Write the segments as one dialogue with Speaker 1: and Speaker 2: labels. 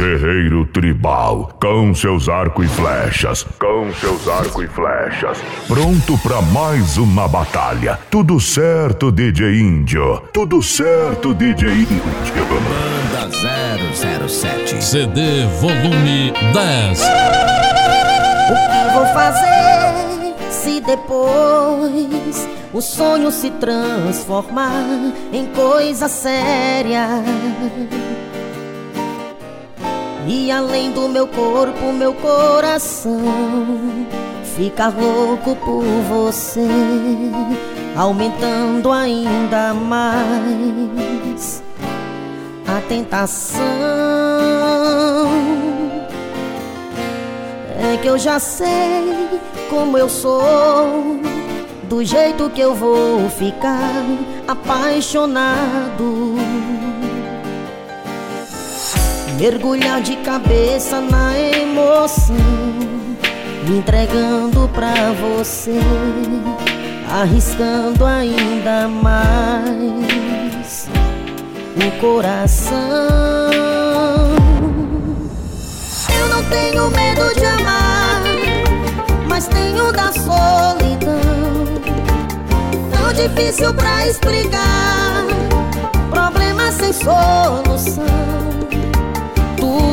Speaker 1: Guerreiro tribal, com seus arcos e flechas, com seus arcos e flechas, pronto para mais uma batalha. Tudo certo, DJ Índio. Tudo certo, DJ Índio.
Speaker 2: Banda 007 CD volume 10
Speaker 3: O que vou fazer se depois o sonho se transformar em coisa séria? E além do meu corpo, meu coração fica louco por você, aumentando ainda mais a tentação. É que eu já sei como eu sou, do jeito que eu vou ficar apaixonado. Mergulhar de cabeça na emoção, me entregando pra você, arriscando ainda mais o coração. Eu não tenho medo de amar, mas tenho da solidão. Tão difícil pra explicar, problema sem solução.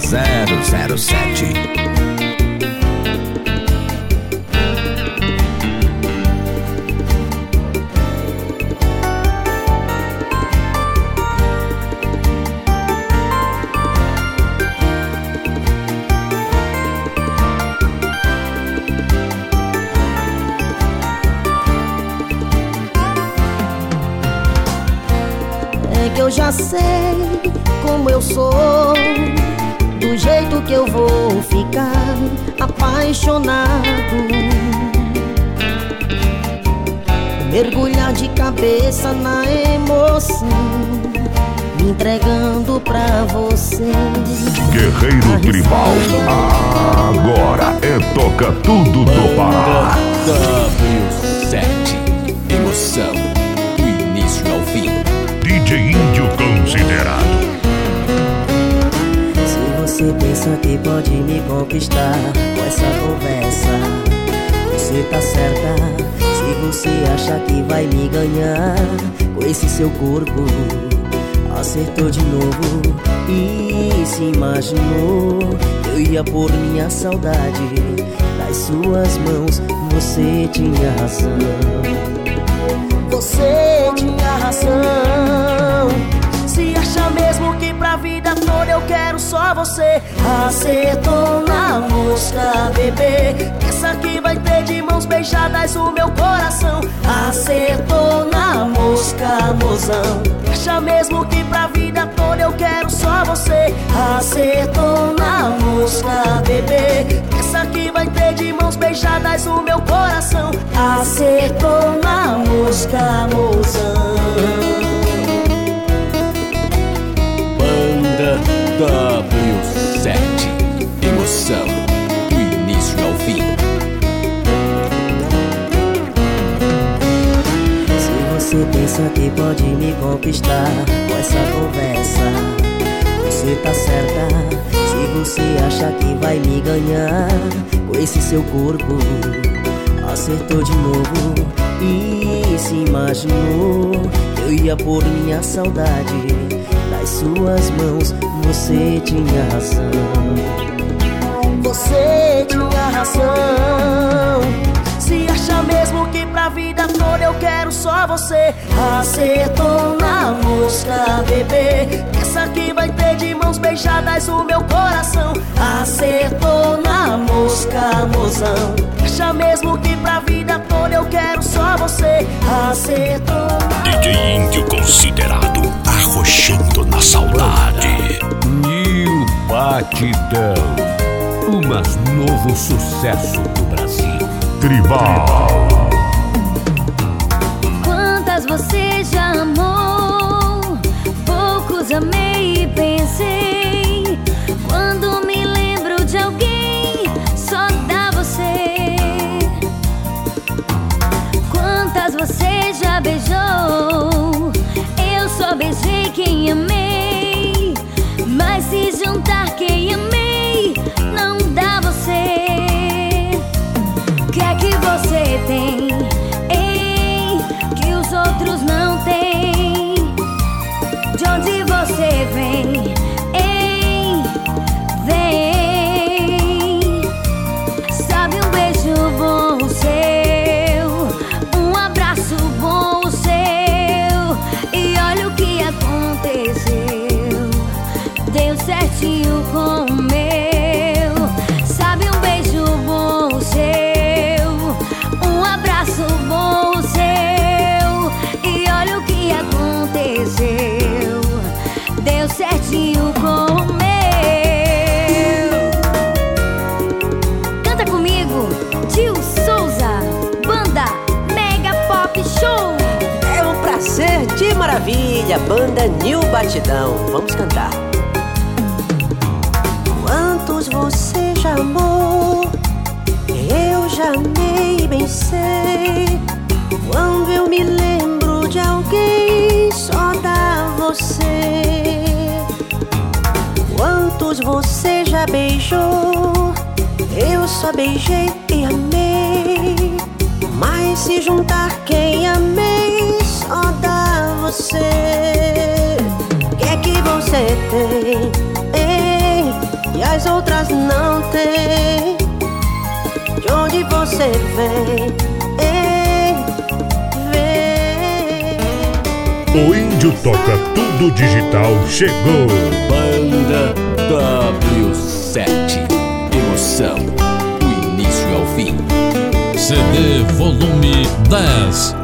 Speaker 2: 007
Speaker 3: É que eu já sei como eu sou, que eu vou ficar apaixonado. Mergulhar de cabeça na emoção, me entregando pra você.
Speaker 1: Guerreiro tribal, agora é toca tudo do Pará.
Speaker 2: W7 Emoção do início ao fim
Speaker 1: DJ Índio considerado.
Speaker 4: Você pensa que pode me conquistar com essa conversa, você tá certa. Se você acha que vai me ganhar com esse seu corpo, acertou de novo e se imaginou eu ia pôr minha saudade nas suas mãos. Você tinha razão. Você. Acertou na mosca, bebê. Essa que vai ter de mãos beijadas o meu coração. Acertou na mosca, mozão. Acha mesmo que pra vida toda eu quero só você. Acertou na mosca, bebê. Essa que vai ter de mãos beijadas o meu coração. Acertou na mosca, mozão.
Speaker 2: Banda W7
Speaker 4: pensa que pode me conquistar com essa conversa, você tá certa. Se você acha que vai me ganhar com esse seu corpo, acertou de novo e se imaginou que eu ia pôr minha saudade nas suas mãos. Você tinha razão. Você tinha razão. Só você. Acertou na mosca, bebê. Essa que vai ter de mãos beijadas o meu coração. Acertou na mosca, mozão. Acha mesmo que pra vida toda eu quero só você. Acertou.
Speaker 1: DJ Índio considerado arrochando na saudade.
Speaker 2: New Batidão. O mais novo sucesso do Brasil.
Speaker 1: Tribal.
Speaker 5: Já
Speaker 6: maravilha, banda New Batidão. Vamos cantar. Quantos você já amou? Eu já amei bem sei. Quando eu me lembro de alguém, só dá você. Quantos você já beijou? Eu só beijei e amei. Mas se juntar quem amei, você. O que é que você tem? Ei, e as outras não têm. De onde você vem.
Speaker 1: O índio toca tudo digital chegou.
Speaker 2: Banda W7. Emoção do início ao fim. CD volume 10.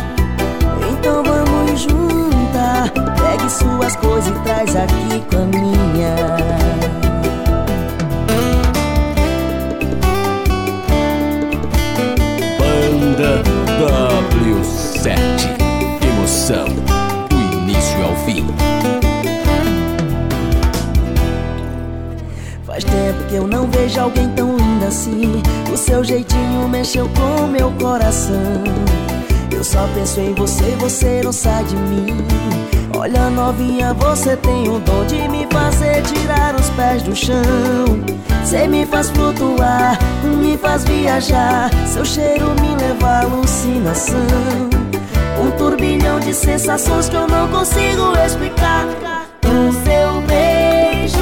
Speaker 4: Suas coisas e traz aqui com a minha.
Speaker 2: Banda W7. Emoção do início ao fim.
Speaker 4: Faz tempo que eu não vejo alguém tão linda assim. O seu jeitinho mexeu com meu coração. Eu só penso em você, você não sai de mim. Olha, novinha, você tem o dom de me fazer tirar os pés do chão. Você me faz flutuar, me faz viajar. Seu cheiro me leva à alucinação. Um turbilhão de sensações que eu não consigo explicar. O seu beijo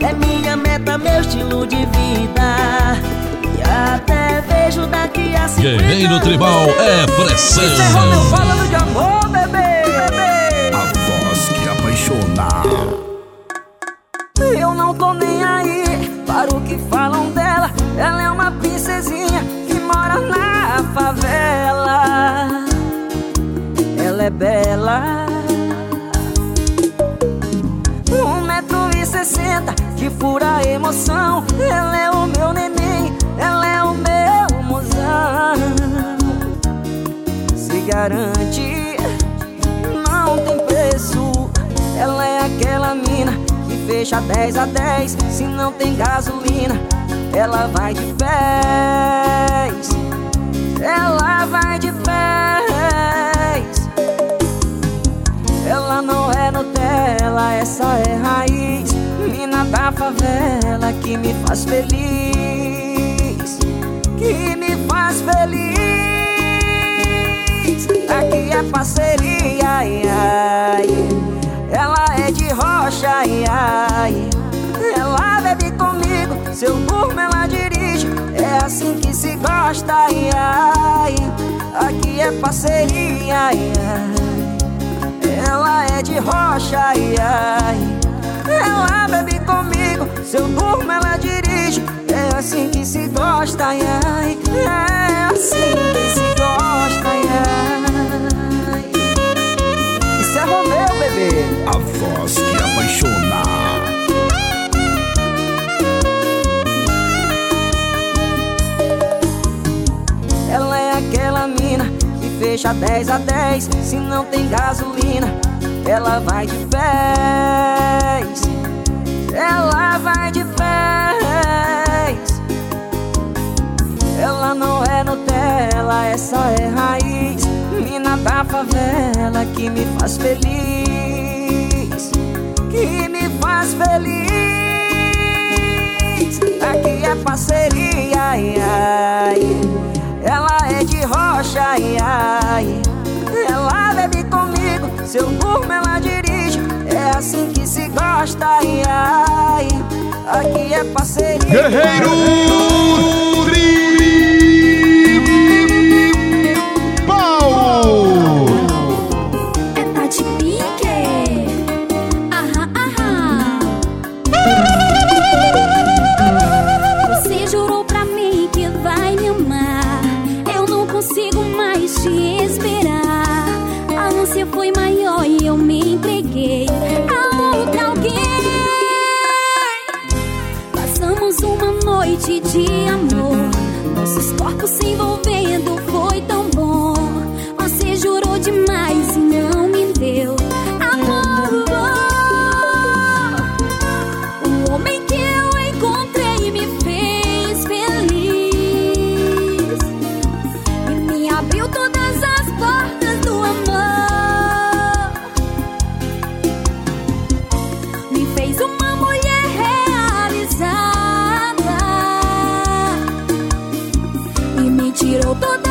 Speaker 4: é minha meta, meu estilo de vida. E até vejo daqui a 50
Speaker 2: Guerreiro Tribal é pressão.
Speaker 4: falando de amor, falam dela. Ela é uma princesinha que mora na favela. Ela é bela. Um metro e sessenta, que pura emoção. Ela é o meu neném, ela é o meu mozão. Se garante, não tem preço.
Speaker 7: Ela é aquela mina fecha 10 a 10 Se não tem gasolina, ela vai de pés. Ela vai de pés. Ela não é Nutella, essa é raiz. Mina da favela que me faz feliz. Que me faz feliz. Aqui é parceria, ai, ai. Ela é de rocha, ai, ai. Ela bebe comigo, se eu durmo ela dirige É assim que se gosta, ai, ai. Aqui é parceria, ai, ai. Ela é de rocha, ai, ai. Ela bebe comigo, se eu durmo ela dirige É assim que se gosta, ai, ai. É assim que se gosta, ai, ai.
Speaker 2: A voz que apaixona.
Speaker 7: Ela é aquela mina que fecha 10 a 10 Se não tem gasolina, ela vai de pés. Ela vai de pés. Ela não é Nutella, essa é raiz. Mina da favela que me faz feliz Faz feliz Aqui é parceria, ai, ai. Ela é de rocha, ai, ai. Ela bebe comigo, se eu durmo ela dirige É assim que se gosta, ai, ai. Aqui é parceria
Speaker 1: Guerreiro Tribal!
Speaker 8: Se envolvendo me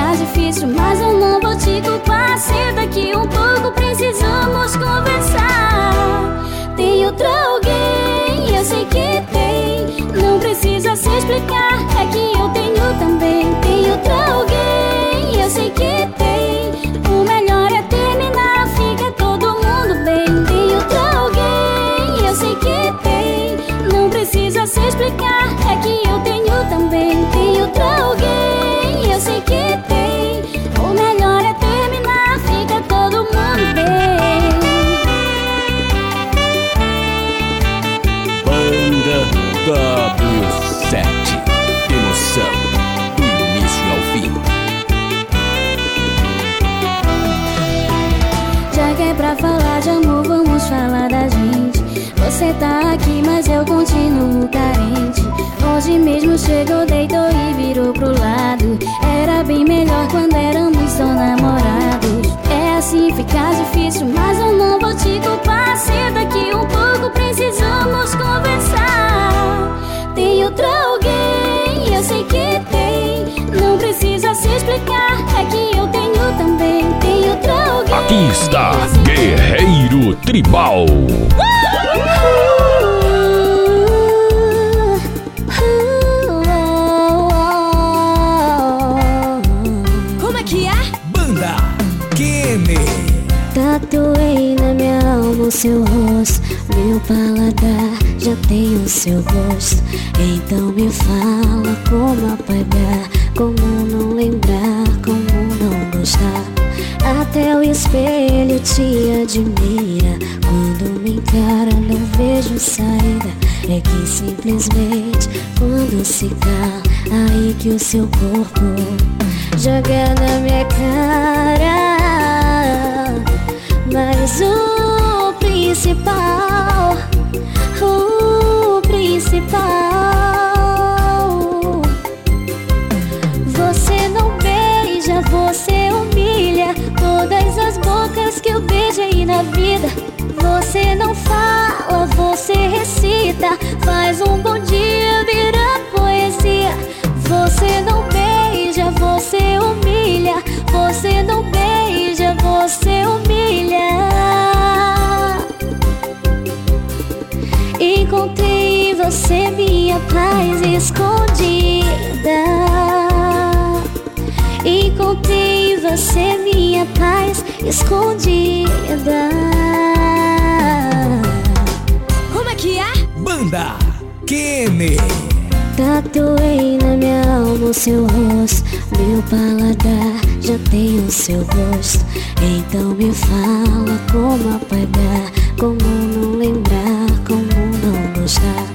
Speaker 8: assim, fica difícil, mas eu não vou te culpar. Senta aqui um pouco, precisamos conversar. Tem outro alguém, eu sei que tem. Não precisa se explicar, é que eu tenho também. Tem outro alguém, eu sei que Você tá aqui, mas eu continuo carente. Hoje mesmo chegou, deitou e virou pro lado. Era bem melhor quando éramos só namorados. É assim, fica difícil, mas eu não vou te culpar. Senta aqui
Speaker 9: está Guerreiro Tribal.
Speaker 8: Como é que é?
Speaker 9: Banda Kene.
Speaker 8: Tatuei na minha alma o seu rosto Meu paladar já tem o seu gosto Então me fala como apagar Como não lembrar, como não gostar Até o espelho te admira. Quando me encara não vejo saída. É que simplesmente quando se cala Aí que o seu corpo joga na minha cara. Mas o principal, o principal, vida. Você não fala, você recita, faz um bom dia virar poesia. Você não beija, você humilha, você não beija, você humilha. Encontrei você minha paz escondida. Encontrei você minha paz escondida.
Speaker 9: Kene.
Speaker 8: Tatuei na minha alma o seu rosto. Meu paladar já tem o seu gosto. Então me fala como apagar Como não lembrar, como não gostar.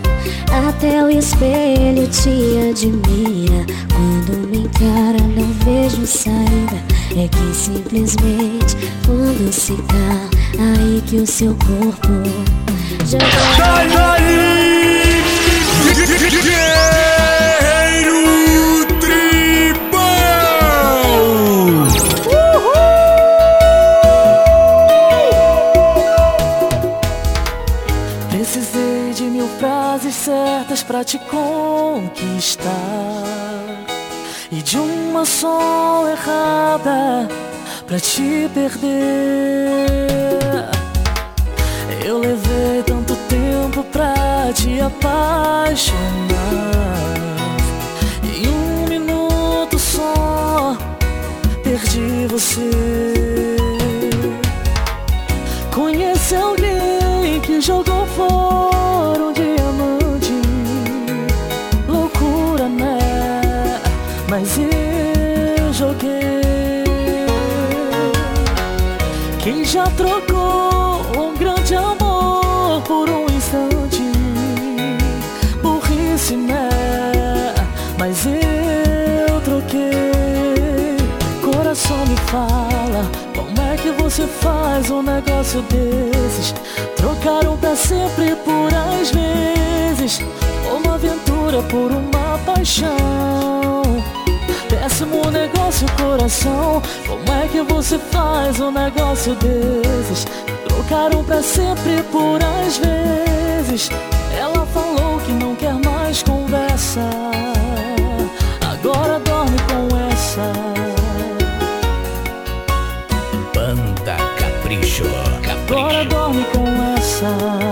Speaker 8: Até o espelho te admira. Quando me encara não vejo saída. É que simplesmente quando se cala Aí que o seu corpo já
Speaker 9: Guerreiro
Speaker 10: te conquistar. E de uma só errada pra te perder. Eu levei tanto tempo pra te apaixonar. E em um minuto só perdi você. Conhece alguém que jogou fora faz um negócio desses. Trocaram pra sempre por às vezes. Uma aventura por uma paixão. Péssimo negócio, coração. Como é que você faz um negócio desses? Trocaram pra sempre por às vezes. Ela falou que não quer mais conversa Agora dorme Agora dorme com essa.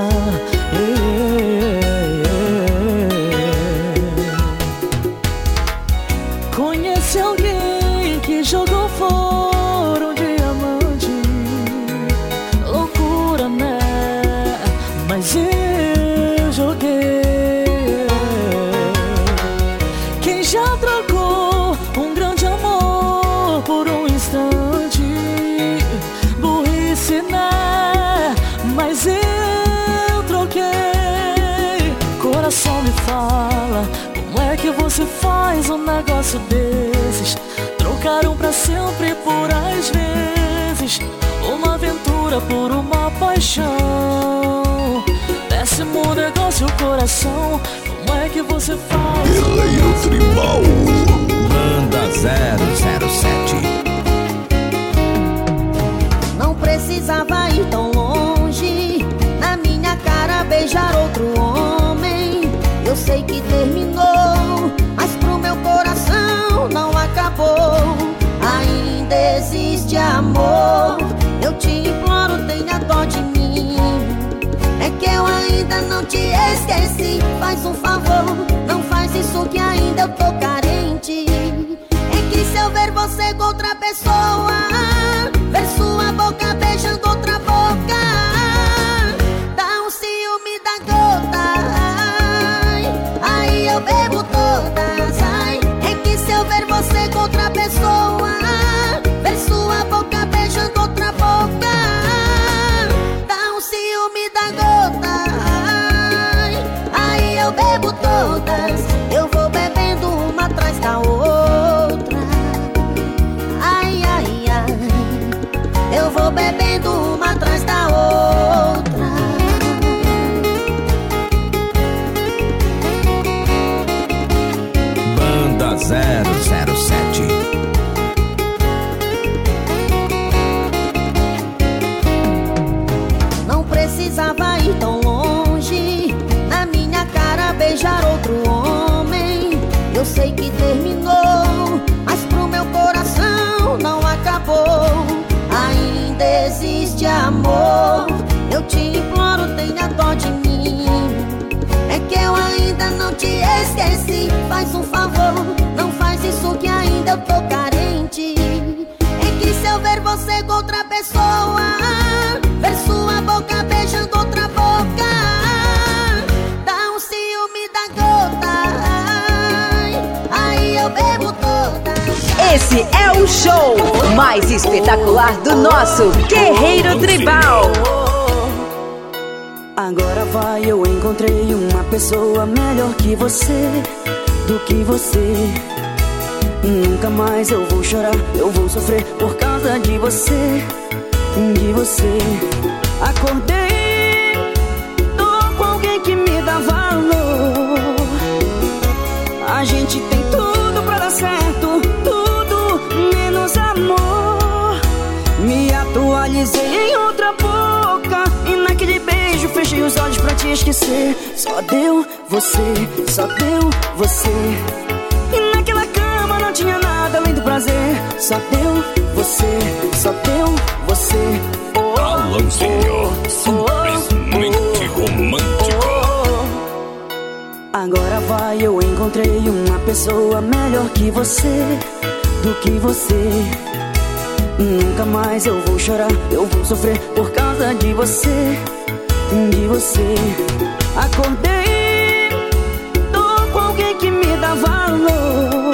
Speaker 10: Desses? Trocaram pra sempre por às vezes. Uma aventura por uma paixão Décimo negócio coração Como é que você faz?
Speaker 1: Peleiro Tribal
Speaker 2: Banda 007
Speaker 3: Não precisava ir tão longe Na minha cara beijar outro homem Te imploro, tenha dó de mim. É que eu ainda não te esqueci. Faz um favor, não faz isso que ainda eu tô carente. É que se eu ver você com outra pessoa ainda não te esqueci. Faz um favor, não faz isso que ainda eu tô carente. É que se eu ver você com outra pessoa Ver sua boca beijando outra boca Dá um ciúme da gota. Aí eu bebo toda.
Speaker 11: Esse é o show mais espetacular do nosso Guerreiro Tribal.
Speaker 7: Agora vai, eu encontrei pessoa melhor que você, do que você. Nunca mais eu vou chorar, eu vou sofrer por causa de você, de você. Acordei, tô com alguém que me dá valor. A gente tem tudo pra dar certo, tudo menos amor. Me atualizei em outra fechei os olhos pra te esquecer. Só deu você, só deu você. E naquela cama não tinha nada além do prazer. Só deu você, só deu você. Oh,
Speaker 2: Alanzinho, simplesmente romântico.
Speaker 7: Agora vai, eu encontrei uma pessoa melhor que você, do que você. Nunca mais eu vou chorar, eu vou sofrer por causa de você, de você. Acordei, tô com alguém que me dá valor.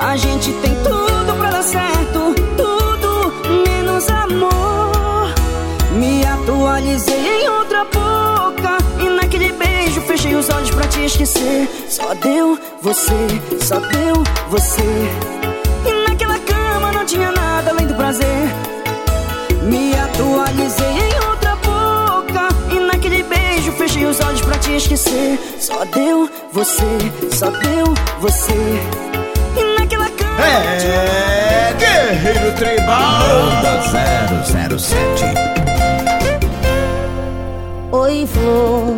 Speaker 7: A gente tem tudo pra dar certo, tudo menos amor. Me atualizei em outra boca E naquele beijo fechei os olhos pra te esquecer Só deu você, só deu você E naquela cama não tinha nada além do prazer Me atualizei em fechei os olhos pra te esquecer. Só deu você, só deu você. E naquela cama
Speaker 2: É Guerreiro Tribal. Banda 007
Speaker 3: Oi, flor,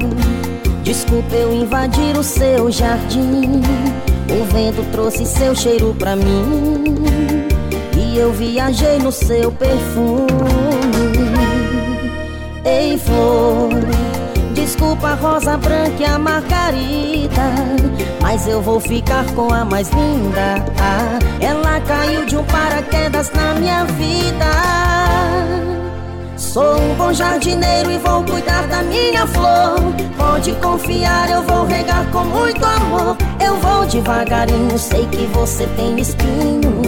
Speaker 3: desculpa eu invadir o seu jardim. O vento trouxe seu cheiro pra mim. E eu viajei no seu perfume. Ei, flor, desculpa a rosa branca e a margarida, mas eu vou ficar com a mais linda. Ah, ela caiu de um paraquedas na minha vida. Sou um bom jardineiro e vou cuidar da minha flor. Pode confiar, eu vou regar com muito amor. Eu vou devagarinho, sei que você tem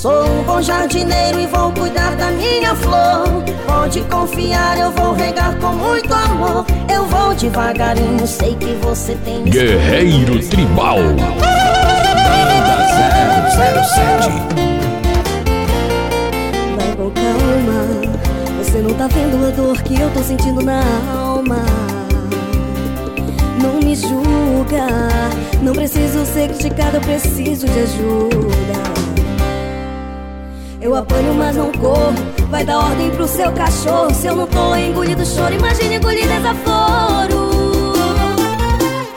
Speaker 4: Sou um bom jardineiro e vou cuidar da minha flor. Pode confiar, eu vou regar com muito amor. Eu vou devagarinho, sei que você tem
Speaker 12: Guerreiro Tribal.
Speaker 2: Banda 007
Speaker 13: Você não tá vendo a dor que eu tô sentindo na alma. Não me julga Não preciso ser criticado, eu preciso de ajuda Eu apanho, mas não corro. Vai dar ordem pro seu cachorro. Se eu não tô engolindo choro. Imagine engolir desaforo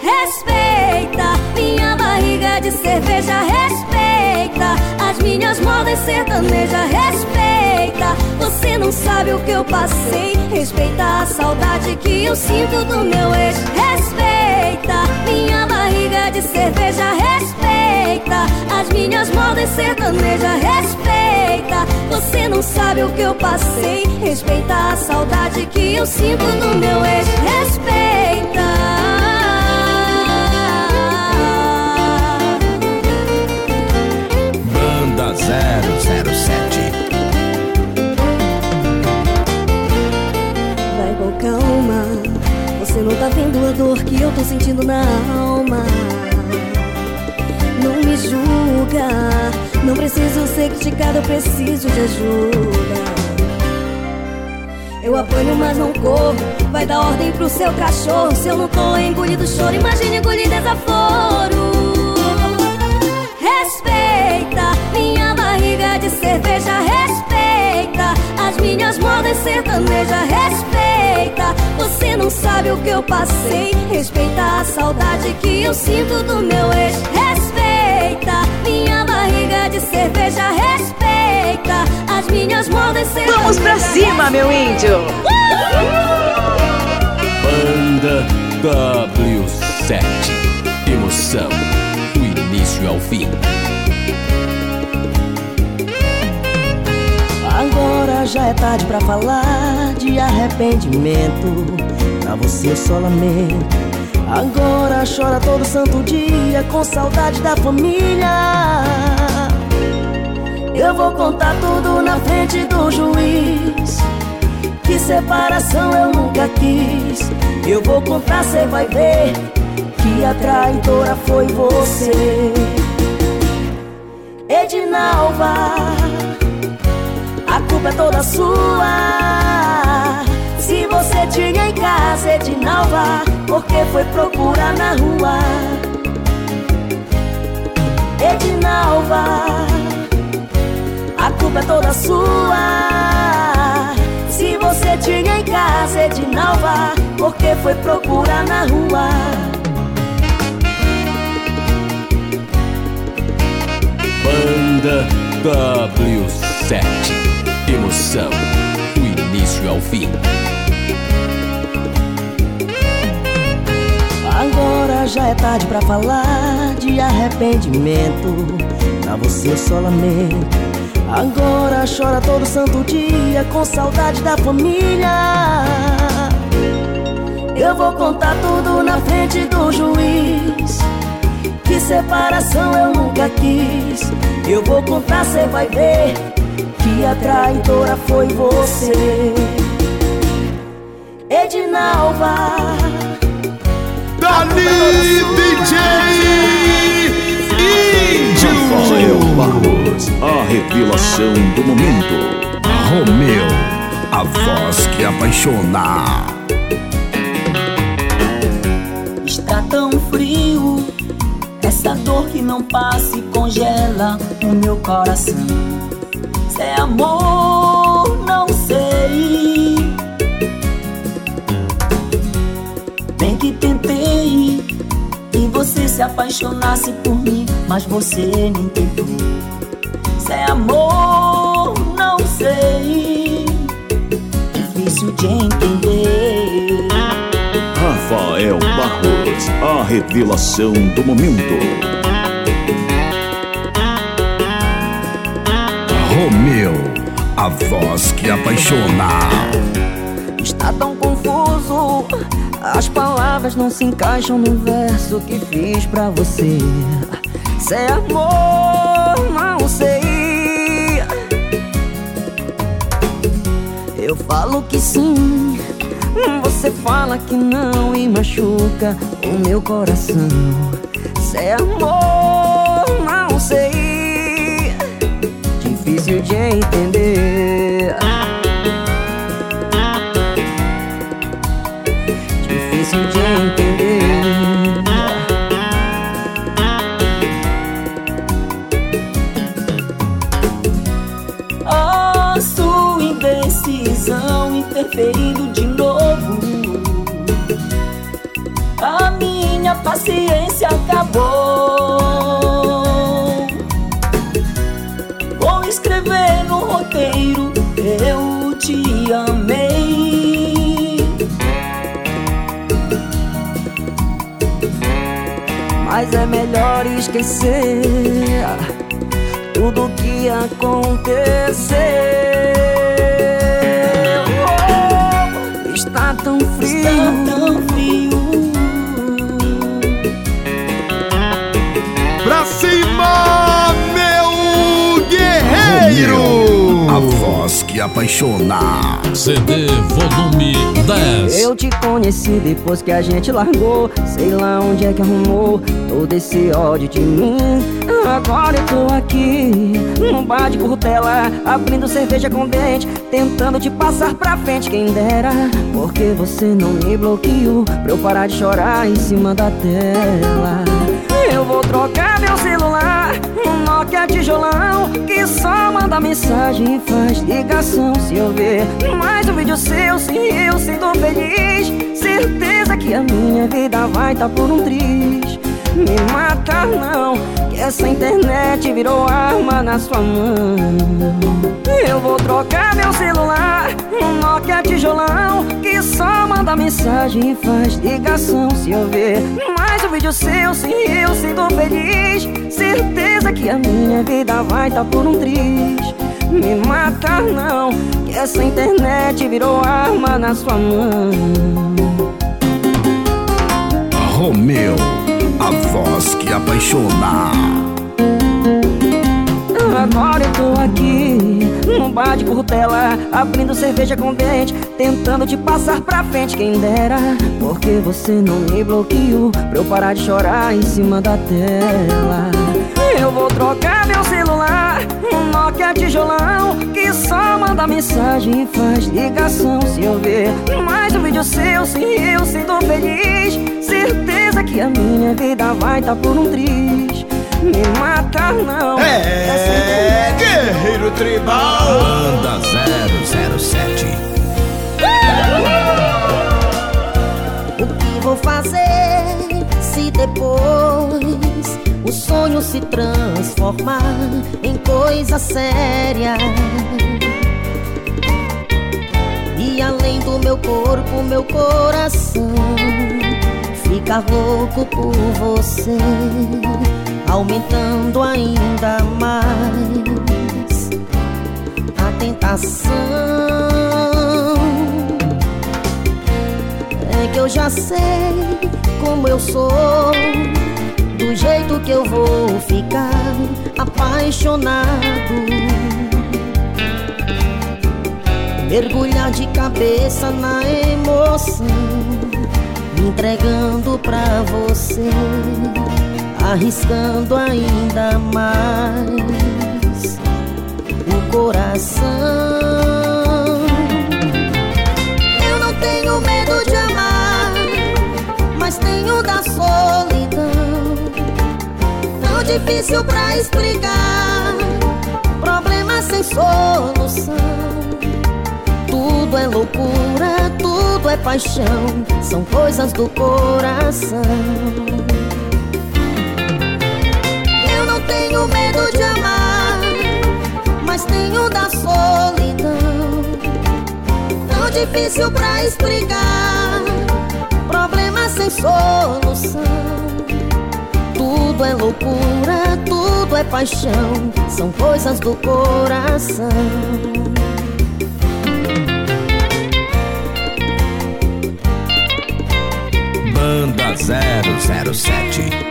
Speaker 13: Respeita minha barriga de cerveja. Respeita as minhas modas sertanejas. Respeita, você não sabe o que eu passei. Respeita a saudade que eu sinto do meu ex. Respeita minha barriga de cerveja. Respeita as minhas modas sertanejas Respeita, você não sabe o que eu passei. Respeita a saudade que eu sinto do meu ex. Respeita.
Speaker 2: Banda 007
Speaker 13: Vai com calma. Você não tá vendo a dor que eu tô sentindo na alma julga Não preciso ser criticado, eu preciso de ajuda. Eu apanho, mas não corro. Vai dar ordem pro seu cachorro. Se eu não tô engolindo choro. Imagine engolir desaforo. Respeita minha barriga de cerveja. Respeita as minhas modas sertanejas Respeita, você não sabe o que eu passei. Respeita a saudade que eu sinto do meu ex. Respeita barriga de cerveja Respeita. As minhas modas
Speaker 11: Vamos pra cima, meu índio!
Speaker 2: Banda W7 Emoção do início ao fim.
Speaker 4: Agora já é tarde pra falar de arrependimento. Pra você eu só lamento Agora chora todo santo dia com saudade da família. Eu vou contar tudo na frente do juiz. Que separação eu nunca quis. Eu vou contar, cê vai ver Que a traidora foi você. Edinalva A culpa é toda sua tinha em casa Edinalva Por que foi procurar na rua. Edinalva A culpa é toda sua. Se você tinha em casa Edinalva Por que foi procurar na rua.
Speaker 2: Banda W7 Emoção do início ao fim
Speaker 4: Já é tarde pra falar de arrependimento. Pra você eu só lamento Agora chora todo santo dia com saudade da família. Eu vou contar tudo na frente do juiz. Que separação eu nunca quis. Eu vou contar, cê vai ver Que a traidora foi você. Edinalva
Speaker 14: Dali DJ
Speaker 12: Rafael Barros, a revelação do momento.
Speaker 14: Romeu, a voz que apaixona.
Speaker 15: Está tão frio, essa dor que não passa e congela o meu coração. Se é amor, se apaixonasse por mim, mas você me entendeu. Se é amor, não sei. Difícil de entender.
Speaker 16: Rafael Barros, a revelação do momento. Romeu, a voz que apaixona.
Speaker 7: As palavras não se encaixam no verso que fiz pra você. Se é amor, não sei. Eu falo que sim, você fala que não e machuca o meu coração. Se é amor, não sei. Difícil de entender. Te amei. Mas é melhor esquecer tudo que aconteceu. Oh, está tão frio. Está tão frio.
Speaker 16: Pra cima, meu guerreiro! Que apaixona.
Speaker 17: CD volume 10.
Speaker 7: Eu te conheci depois que a gente largou. Sei lá onde é que arrumou todo esse ódio de mim. Agora eu tô aqui, num bar de curtela, abrindo cerveja com dente, tentando te passar pra frente. Quem dera, porque você não me bloqueou pra eu parar de chorar em cima da tela. Um Nokia tijolão Que só manda mensagem e faz ligação. Se eu ver mais um vídeo seu, se eu sinto feliz Certeza que a minha vida vai tá por um triz. Me mata não, que essa internet virou na sua mão. Eu vou trocar meu celular, um Nokia tijolão Que só manda mensagem e faz ligação. Se eu ver mais um vídeo seu, se eu sinto feliz. Certeza que a minha vida vai tá por um triz. Me mata não, que essa internet virou arma na sua mão.
Speaker 16: Romeu, a voz que apaixona.
Speaker 7: Agora eu tô aqui, num bar de curtela Abrindo cerveja com dente, tentando te passar pra frente Quem dera, porque você não me bloqueou Pra eu parar de chorar em cima da tela. Eu vou trocar meu celular, um Nokia tijolão Que só manda mensagem e faz ligação. Se eu ver mais um vídeo seu, se eu sinto feliz. Certeza que a minha vida vai tá por um triz me mata não
Speaker 16: É, guerreiro tribal. Banda 007.
Speaker 3: O que vou fazer se depois o sonho se transformar em coisa séria? E além do meu corpo, meu coração fica louco por você, aumentando ainda mais a tentação. É que eu já sei como eu sou, do jeito que eu vou ficar apaixonado. Mergulhar de cabeça na emoção, me entregando pra você, arriscando ainda mais o coração. Eu não tenho medo de amar, mas tenho da solidão. Tão difícil pra explicar, problema sem solução. Tudo é loucura, tudo é paixão, são coisas do coração. De amar, mas tenho da solidão. Tão difícil pra explicar, problema sem solução. Tudo é loucura, tudo é paixão, são coisas do coração.
Speaker 16: Banda 007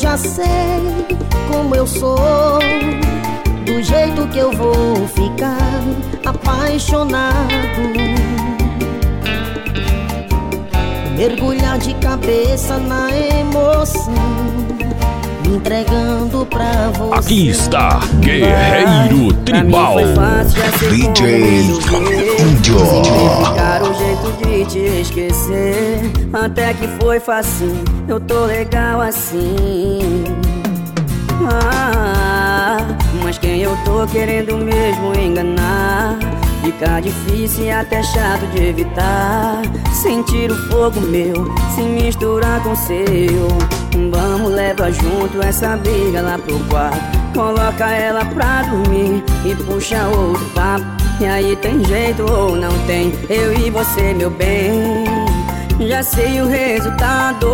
Speaker 3: já sei como eu sou, do jeito que eu vou ficar apaixonado. Mergulhar de cabeça na emoção, me entregando pra você.
Speaker 1: Aqui está Guerreiro Tribal,
Speaker 7: DJ Índio. De te esquecer, até que foi fácil. Eu tô legal assim. Ah, mas quem eu tô querendo mesmo enganar? Fica difícil e até chato de evitar Sentir o fogo meu se misturar com seu Vamos, leva junto essa briga lá pro quarto Coloca ela pra dormir e puxa outro papo E aí tem jeito ou não tem, eu e você meu bem Já sei o resultado.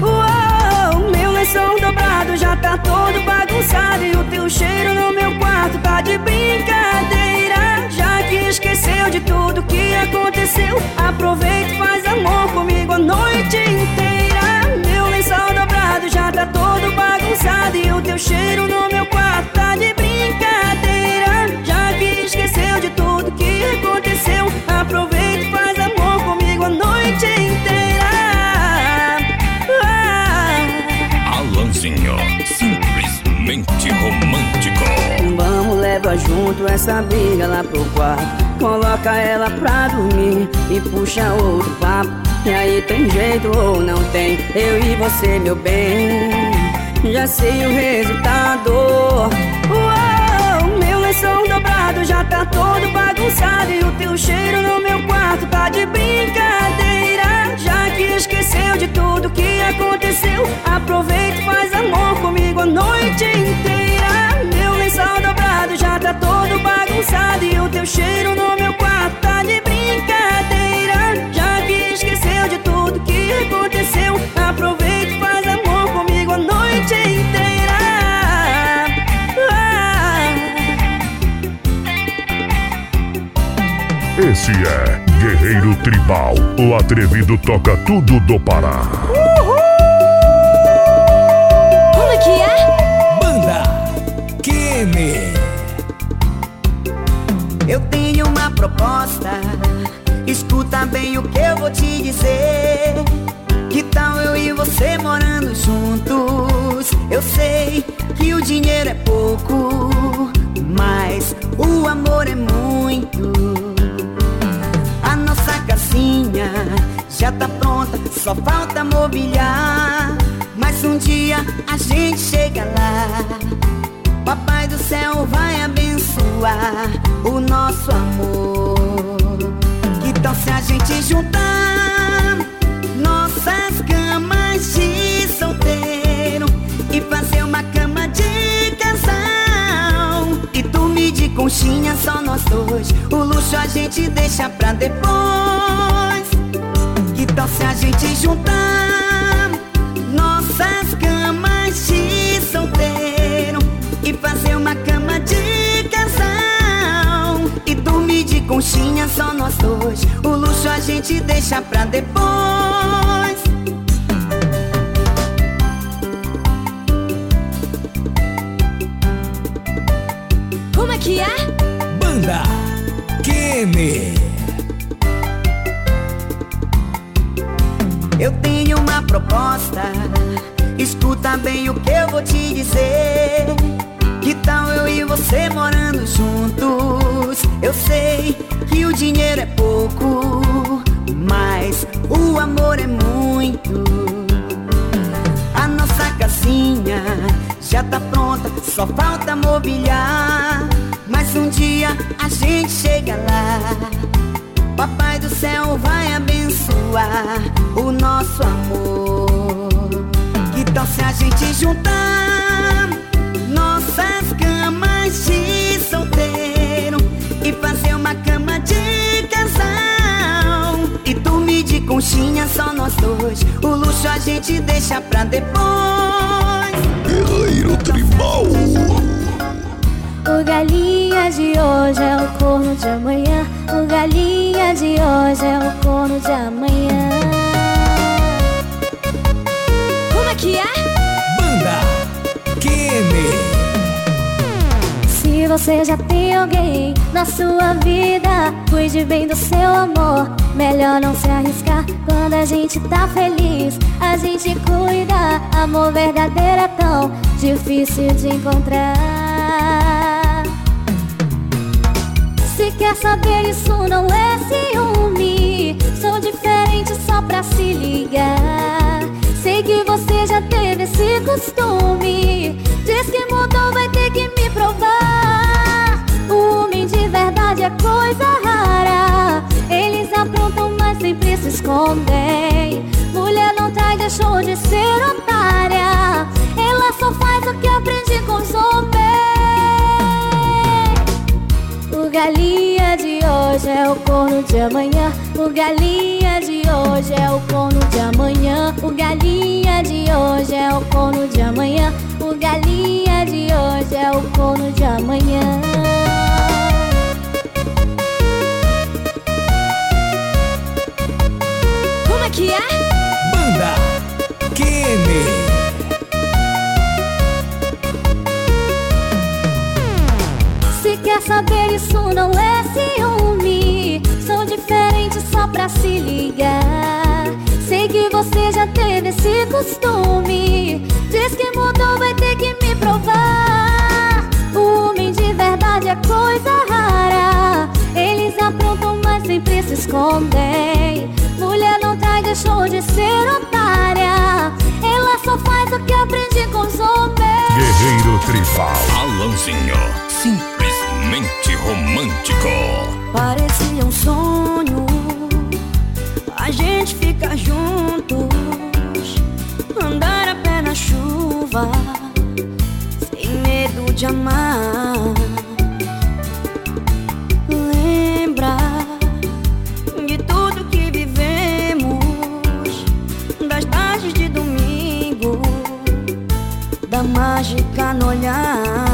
Speaker 7: Uou, meu lençol dobrado já tá todo bagunçado E o teu cheiro no meu quarto tá de brincadeira. Já que esqueceu de tudo que aconteceu Aproveita e faz amor comigo a noite inteira. Meu lençol dobrado já tá todo bagunçado E o teu cheiro no meu quarto tá de brincadeira esqueceu de tudo que aconteceu. Aproveita e faz amor comigo a noite inteira.
Speaker 1: Ah. Alanzinho, simplesmente romântico.
Speaker 7: Vamos, leva junto essa briga lá pro quarto. Coloca ela pra dormir e puxa outro papo. E aí tem jeito ou não tem, eu e você meu bem. Já sei o resultado. Uou, lençol dobrado já tá todo bagunçado. E o teu cheiro no meu quarto tá de brincadeira. Já que esqueceu de tudo que aconteceu. Aproveita e faz amor comigo a noite inteira. Meu lençol dobrado já tá todo bagunçado. E o teu cheiro no meu quarto tá de brincadeira
Speaker 1: Esse é Guerreiro Tribal, o atrevido toca tudo do Pará.
Speaker 11: Como é que é?
Speaker 16: Banda Kene.
Speaker 7: Eu tenho uma proposta, escuta bem o que eu vou te dizer. Que tal eu e você morando juntos? Eu sei que o dinheiro é pouco, já tá pronta, só falta mobiliar. Mas um dia a gente chega lá. Papai do céu vai abençoar o nosso amor. Tal se a gente juntar nossas camas de solteiro e fazer uma cama de casal? E dormir de conchinha só nós dois. O luxo a gente deixa pra depois. Tal se a gente juntar nossas camas de solteiro e fazer uma cama de casal e dormir de conchinha só nós dois. O luxo a gente deixa pra depois.
Speaker 11: Como é que é?
Speaker 16: Banda Kene.
Speaker 7: Proposta. Escuta bem o que eu vou te dizer. Que tal eu e você morando juntos? Eu sei que o dinheiro é pouco, mas o amor é muito. A nossa casinha já tá pronta, só falta mobiliar.
Speaker 3: Mas um dia a gente chega lá. Papai do céu vai abençoar o nosso amor. Que tal se a gente juntar nossas camas de solteiro e fazer uma cama de casal? E dormir de conchinha só nós dois. O luxo a gente deixa pra depois.
Speaker 1: Guerreiro Tribal.
Speaker 8: O galinha de hoje é o corno de amanhã. O galinha de hoje é o corno de amanhã. Como é que é?
Speaker 16: Banda Kenny.
Speaker 8: Se você já tem alguém na sua vida, cuide bem do seu amor. Melhor não se arriscar quando a gente tá feliz. A gente cuida, amor verdadeiro é tão difícil de encontrar. Se quer saber, isso não é ciúme. Sou diferente só pra se ligar. Sei que você já teve esse costume. Diz que mudou, vai ter que me provar. O homem de verdade é coisa rara. Eles aprontam, mas sempre se escondem. Mulher não trai, deixou de ser otária. Ela só faz o que aprende com os homens. O galinha de hoje é o corno de amanhã. O galinha de hoje é o corno de amanhã. O galinha de hoje é o corno de amanhã. O galinha de hoje é o corno de amanhã. Como é que é?
Speaker 16: Banda Kenny.
Speaker 8: Quer saber, isso não é ciúme. Sou diferente só pra se ligar. Sei que você já teve esse costume. Diz que mudou, vai ter que me provar. O homem de verdade é coisa rara. Eles aprontam, mas sempre se escondem. Mulher não trai, deixou de ser otária. Ela só faz o que aprende com os homens.
Speaker 1: Guerreiro Tribal.
Speaker 16: Alanzinho. Romântico.
Speaker 7: Parecia um sonho. A gente ficar juntos. Andar a pé na chuva Sem medo de amar. Lembra De tudo que vivemos Das tardes de domingo Da mágica no olhar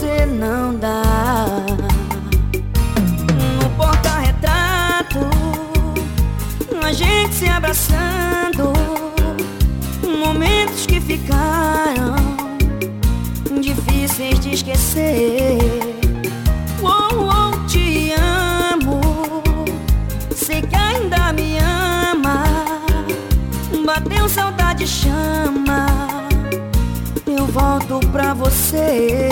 Speaker 7: você não dá. No porta-retrato a gente se abraçando, momentos que ficaram difíceis de esquecer. Oh, oh, te amo, sei que ainda me ama. Bateu saudade, chama, eu volto pra você.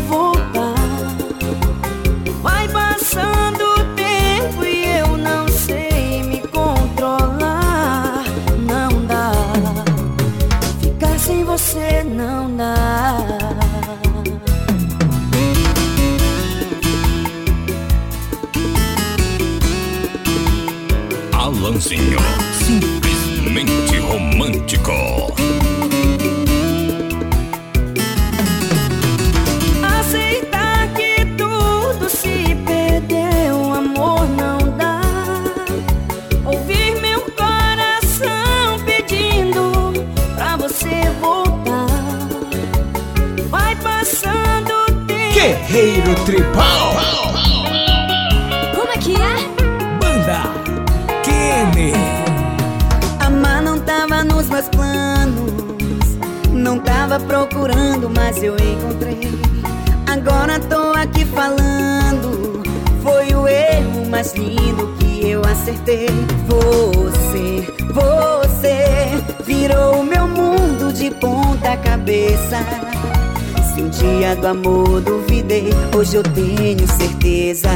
Speaker 7: Você
Speaker 16: Guerreiro Tripão.
Speaker 8: Como é que é?
Speaker 16: Banda Kene.
Speaker 7: Amar
Speaker 18: não tava nos meus planos. Não tava procurando, mas eu encontrei. Agora tô aqui falando. Foi o erro mais lindo que eu acertei. Você, você virou o meu mundo de ponta cabeça. Dia do amor duvidei, hoje eu tenho certeza.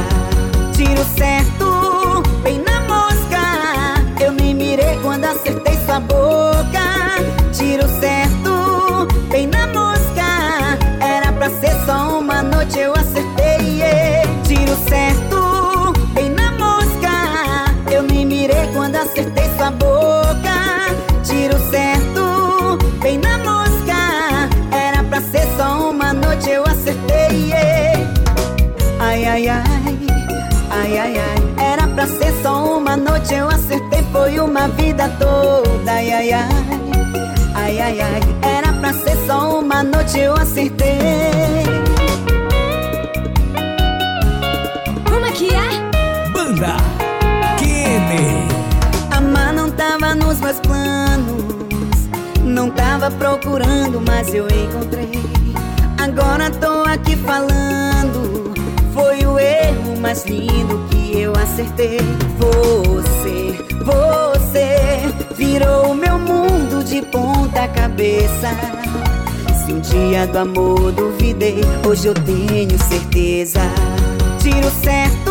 Speaker 18: Tiro certo, bem na mosca. Eu me mirei quando acertei sua boca. Uma vida toda. Ai, ai, ai, ai, ai, ai. Era pra ser só uma noite, eu acertei.
Speaker 13: Como é que é?
Speaker 16: Banda Kenny.
Speaker 18: Amar não tava nos meus planos. Não tava procurando, mas eu encontrei. Agora tô aqui falando. Foi o erro mais lindo que eu acertei. Você virou o meu mundo de ponta cabeça. Se um dia do amor duvidei, hoje eu tenho certeza. Tiro certo,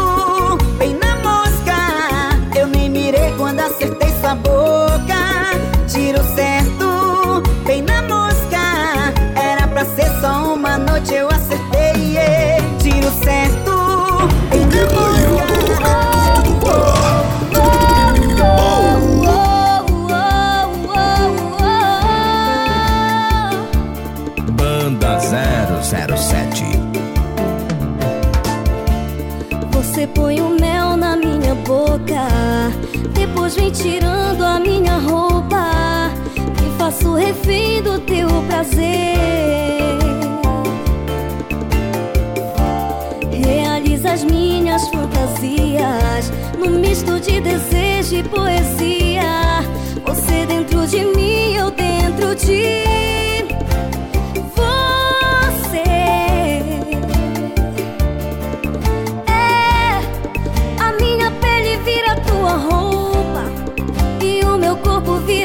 Speaker 16: Banda 007.
Speaker 13: Você põe o mel na minha boca, depois vem tirando a minha roupa. Me faço refém do teu prazer. Realiza as minhas fantasias num misto de desejo e poesia. Você dentro de mim, eu dentro de você.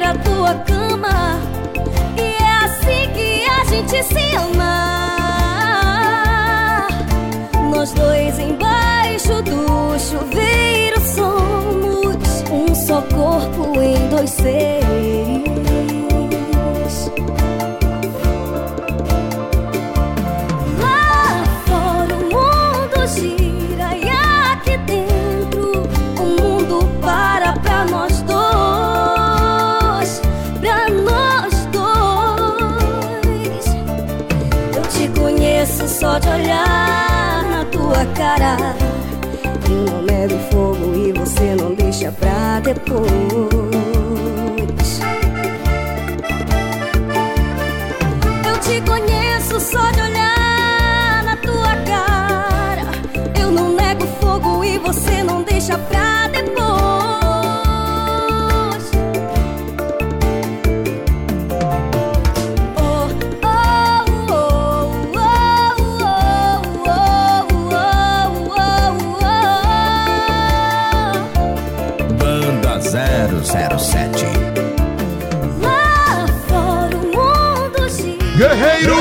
Speaker 13: Vira tua cama. E é assim que a gente se ama. Nós dois embaixo do chuveiro somos um só corpo em dois seres. Olhar na tua cara. Eu não nego fogo e você não deixa pra depois. Eu te conheço só de olhar na tua cara. Eu não nego fogo e você não deixa pra depois.
Speaker 16: 007.
Speaker 13: Lá fora o mundo gira.
Speaker 14: Guerreiro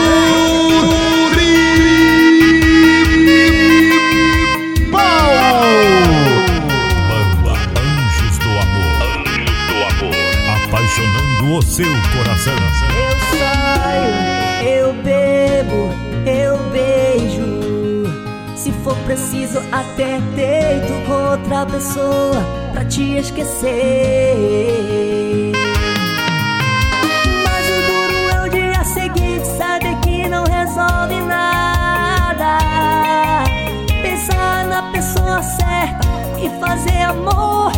Speaker 14: Banda Anjos do Amor. Anjos do Amor. Apaixonando o seu coração.
Speaker 7: Eu saio, eu bebo, eu beijo. Se for preciso, até deito com outra pessoa te esquecer. Mas o duro é o dia seguinte, saber que não resolve nada. Pensar na pessoa certa e fazer amor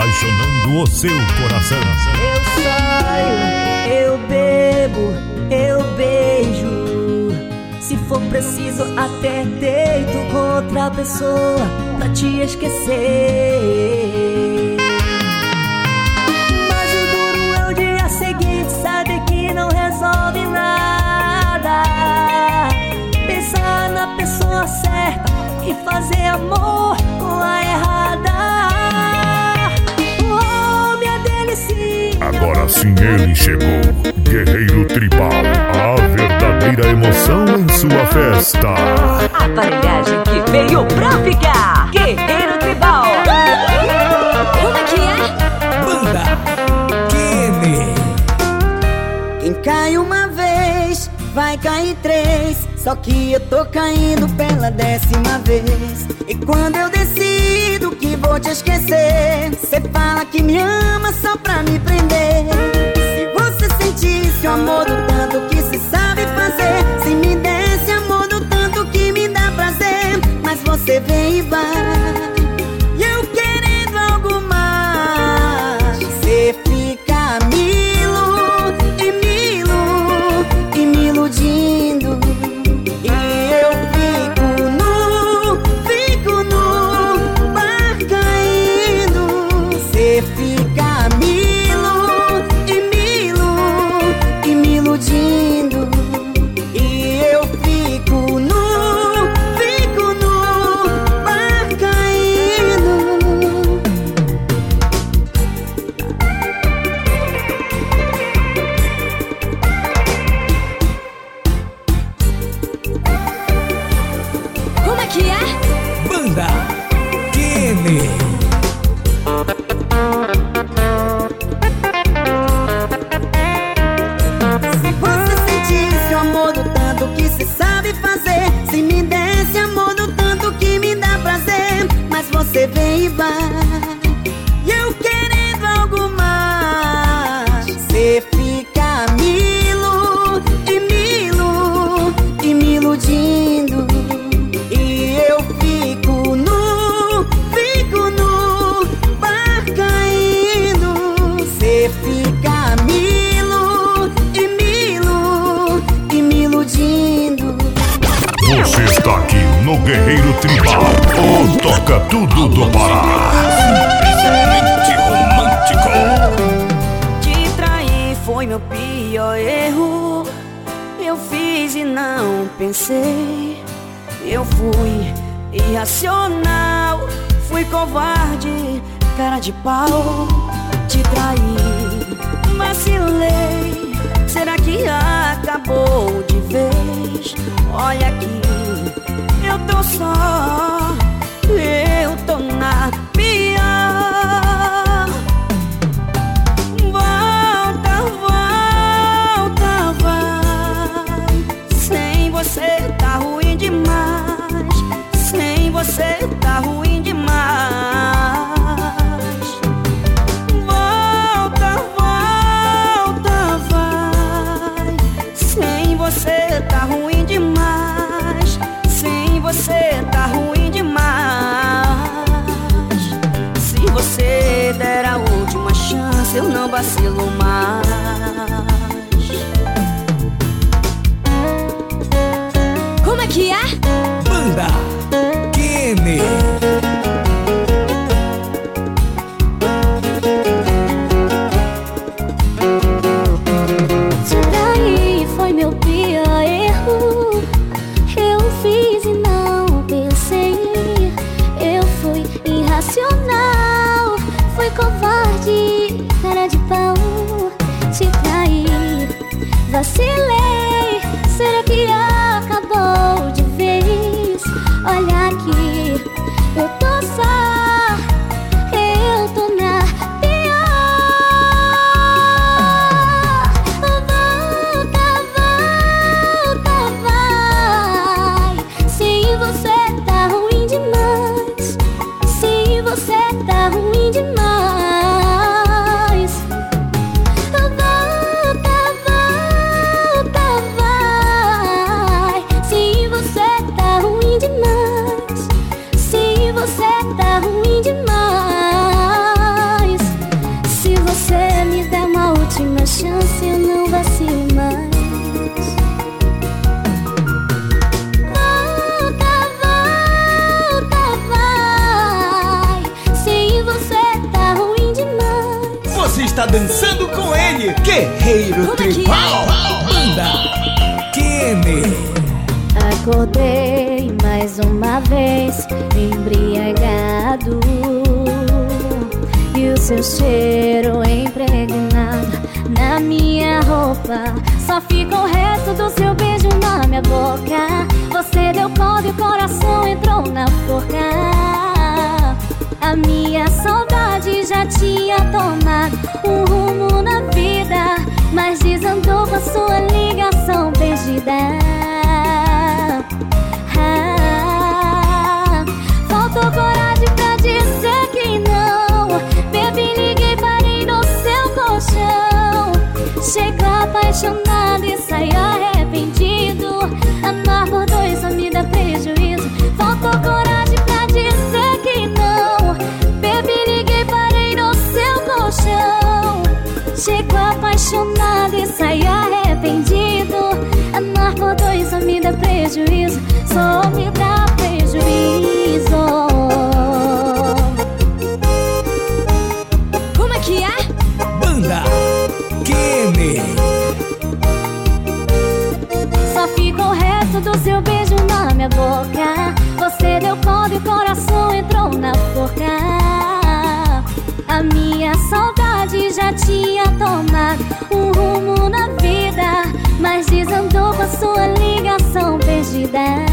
Speaker 1: Apaixonando o seu coração.
Speaker 7: Eu saio, eu bebo, eu beijo. Se for preciso, até deito com outra pessoa pra te esquecer. Mas o duro é o dia seguinte, sabe que não resolve nada. Pensar na pessoa certa e fazer amor
Speaker 1: Agora sim ele chegou. Guerreiro Tribal. A verdadeira emoção em sua festa.
Speaker 11: A aparelhagem que veio pra ficar. Guerreiro Tribal. Como é que é?
Speaker 9: Banda Kenny.
Speaker 18: Quem cai uma vez, vai cair três. Só que eu tô caindo pela décima vez. E quando eu decido que te esquecer, cê fala que me ama só pra me prender. Se você sentisse o amor do tanto que se sabe fazer, se me desse amor do tanto que me dá prazer, mas você vem e vai.
Speaker 1: Tribal. O Toca Tudo do Pará. Romântico.
Speaker 7: Te trair foi meu pior erro. Eu fiz e não pensei. Eu fui irracional, fui covarde, cara de pau. Te traí, vacilei. Será que acabou de vez? Olha aqui, eu tô só, eu tô na pior. Volta, volta, vai. Sem você tá ruim demais. Sem você tá
Speaker 8: que é? A minha saudade já tinha tomado um rumo. sai arrependido. Amar por dois só me dá prejuízo, só me dá Ta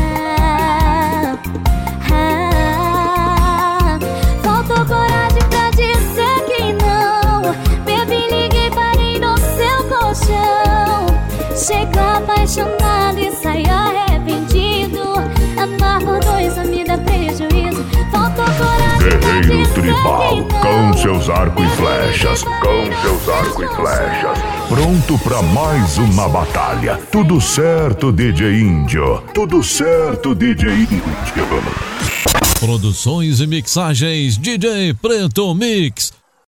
Speaker 1: Guerreiro tribal, com seus arcos e flechas, com seus arcos e flechas. Pronto para mais uma batalha. Tudo certo, DJ Índio. Tudo certo, DJ Índio.
Speaker 2: Produções e mixagens DJ Preto Mix